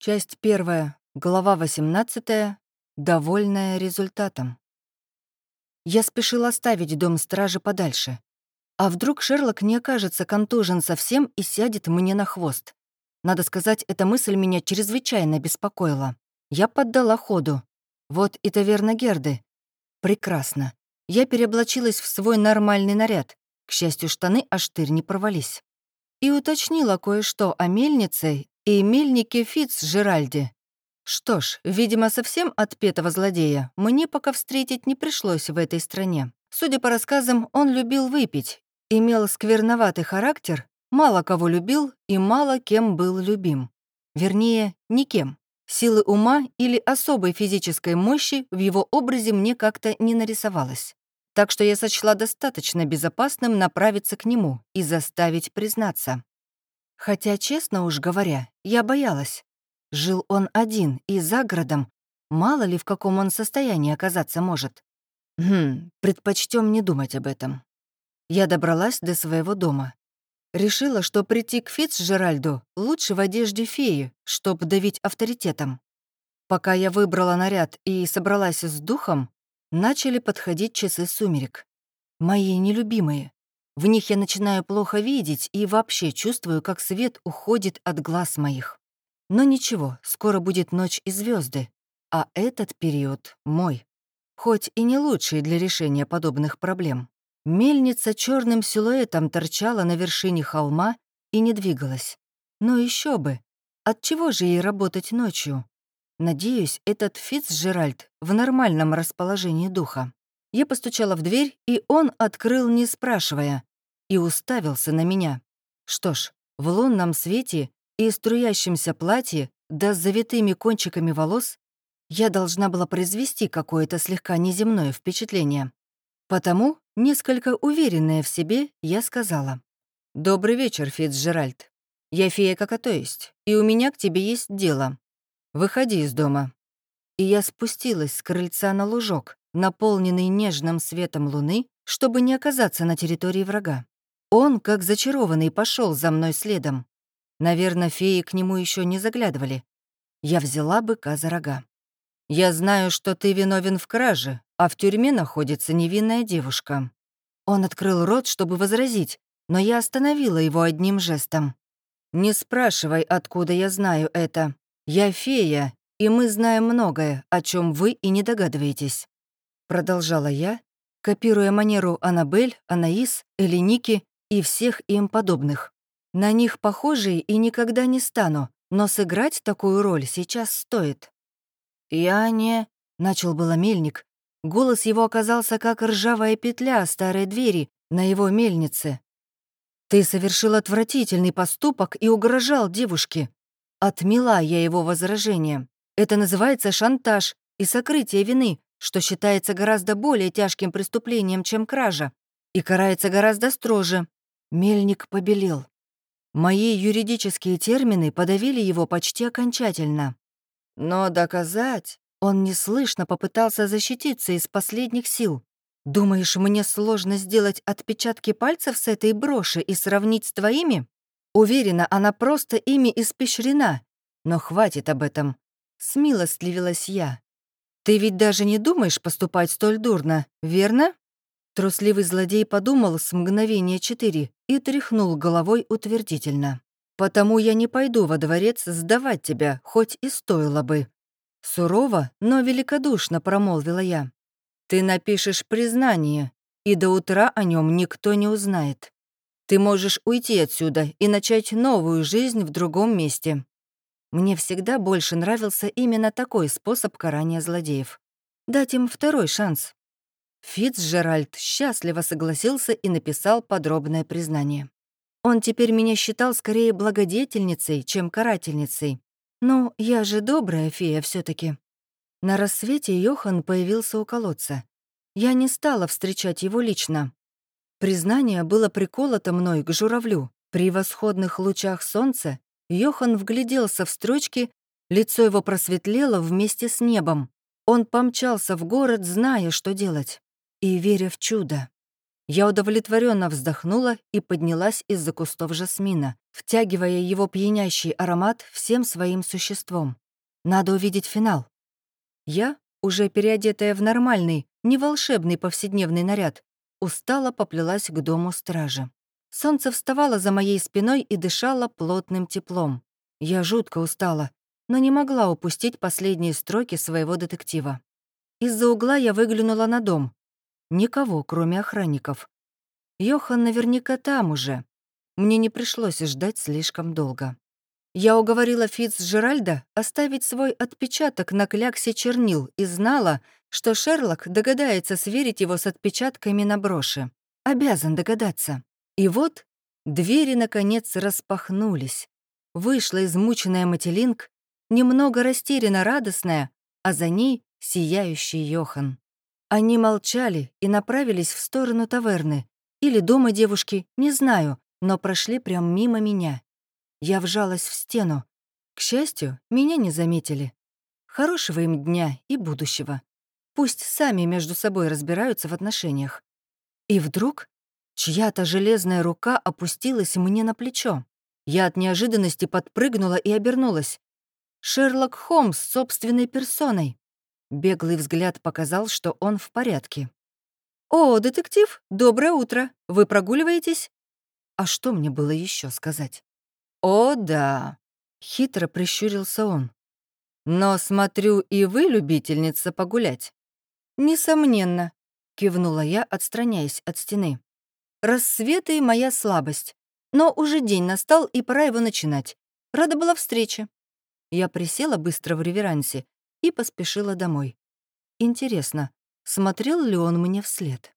Часть первая, глава 18, довольная результатом. Я спешила оставить дом стражи подальше. А вдруг Шерлок не окажется контужен совсем и сядет мне на хвост? Надо сказать, эта мысль меня чрезвычайно беспокоила. Я поддала ходу. Вот и таверна Герды. Прекрасно. Я переоблачилась в свой нормальный наряд. К счастью, штаны аж тырь не порвались. И уточнила кое-что о мельнице и мельнике Фитц-Жеральде. Что ж, видимо, совсем отпетого злодея мне пока встретить не пришлось в этой стране. Судя по рассказам, он любил выпить, имел скверноватый характер, мало кого любил и мало кем был любим. Вернее, никем. Силы ума или особой физической мощи в его образе мне как-то не нарисовалось. Так что я сочла достаточно безопасным направиться к нему и заставить признаться. Хотя, честно уж говоря, я боялась. Жил он один и за городом. Мало ли, в каком он состоянии оказаться может. Хм, предпочтем не думать об этом. Я добралась до своего дома. Решила, что прийти к Фицджеральду лучше в одежде феи, чтоб давить авторитетом. Пока я выбрала наряд и собралась с духом, начали подходить часы сумерек. Мои нелюбимые. В них я начинаю плохо видеть и вообще чувствую, как свет уходит от глаз моих. Но ничего, скоро будет ночь и звезды, а этот период мой. Хоть и не лучший для решения подобных проблем. Мельница черным силуэтом торчала на вершине холма и не двигалась. Но еще бы! Отчего же ей работать ночью? Надеюсь, этот Фицджеральд в нормальном расположении духа. Я постучала в дверь, и он открыл, не спрашивая, и уставился на меня. Что ж, в лунном свете и струящемся платье, да с завитыми кончиками волос, я должна была произвести какое-то слегка неземное впечатление. Потому, несколько уверенная в себе, я сказала. «Добрый вечер, Фицджеральд. Я фея как то есть, и у меня к тебе есть дело. Выходи из дома». И я спустилась с крыльца на лужок, наполненный нежным светом луны, чтобы не оказаться на территории врага. Он, как зачарованный, пошел за мной следом. Наверное, феи к нему еще не заглядывали. Я взяла быка за рога. «Я знаю, что ты виновен в краже, а в тюрьме находится невинная девушка». Он открыл рот, чтобы возразить, но я остановила его одним жестом. «Не спрашивай, откуда я знаю это. Я фея, и мы знаем многое, о чем вы и не догадываетесь». Продолжала я, копируя манеру Аннабель, Анаис, Элиники и всех им подобных. На них похожей и никогда не стану, но сыграть такую роль сейчас стоит. «Я не...» — начал было мельник. Голос его оказался как ржавая петля старой двери на его мельнице. «Ты совершил отвратительный поступок и угрожал девушке». Отмела я его возражение. Это называется шантаж и сокрытие вины, что считается гораздо более тяжким преступлением, чем кража, и карается гораздо строже. Мельник побелел. Мои юридические термины подавили его почти окончательно. Но доказать... Он неслышно попытался защититься из последних сил. «Думаешь, мне сложно сделать отпечатки пальцев с этой броши и сравнить с твоими? Уверена, она просто ими испещрена. Но хватит об этом. Смилостливилась я. Ты ведь даже не думаешь поступать столь дурно, верно?» Трусливый злодей подумал с мгновения четыре и тряхнул головой утвердительно. «Потому я не пойду во дворец сдавать тебя, хоть и стоило бы». Сурово, но великодушно промолвила я. «Ты напишешь признание, и до утра о нем никто не узнает. Ты можешь уйти отсюда и начать новую жизнь в другом месте». Мне всегда больше нравился именно такой способ карания злодеев. Дать им второй шанс. Фицджеральд счастливо согласился и написал подробное признание. Он теперь меня считал скорее благодетельницей, чем карательницей. Ну, я же добрая фея все таки На рассвете Йохан появился у колодца. Я не стала встречать его лично. Признание было приколото мной к журавлю. При восходных лучах солнца Йохан вгляделся в строчки, лицо его просветлело вместе с небом. Он помчался в город, зная, что делать и веря в чудо. Я удовлетворенно вздохнула и поднялась из-за кустов жасмина, втягивая его пьянящий аромат всем своим существом. Надо увидеть финал. Я, уже переодетая в нормальный, не волшебный повседневный наряд, устало поплелась к дому стражи. Солнце вставало за моей спиной и дышало плотным теплом. Я жутко устала, но не могла упустить последние строки своего детектива. Из-за угла я выглянула на дом. Никого, кроме охранников. Йохан наверняка там уже. Мне не пришлось ждать слишком долго. Я уговорила Фитцджеральда оставить свой отпечаток на кляксе чернил и знала, что Шерлок догадается сверить его с отпечатками на броши. Обязан догадаться. И вот двери, наконец, распахнулись. Вышла измученная Мателинг, немного растерянно радостная, а за ней сияющий Йохан. Они молчали и направились в сторону таверны. Или дома девушки, не знаю, но прошли прямо мимо меня. Я вжалась в стену. К счастью, меня не заметили. Хорошего им дня и будущего. Пусть сами между собой разбираются в отношениях. И вдруг чья-то железная рука опустилась мне на плечо. Я от неожиданности подпрыгнула и обернулась. Шерлок Холмс собственной персоной. Беглый взгляд показал, что он в порядке. «О, детектив, доброе утро. Вы прогуливаетесь?» А что мне было еще сказать? «О, да», — хитро прищурился он. «Но, смотрю, и вы любительница погулять». «Несомненно», — кивнула я, отстраняясь от стены. «Рассветы — моя слабость. Но уже день настал, и пора его начинать. Рада была встрече». Я присела быстро в реверансе и поспешила домой. Интересно, смотрел ли он мне вслед?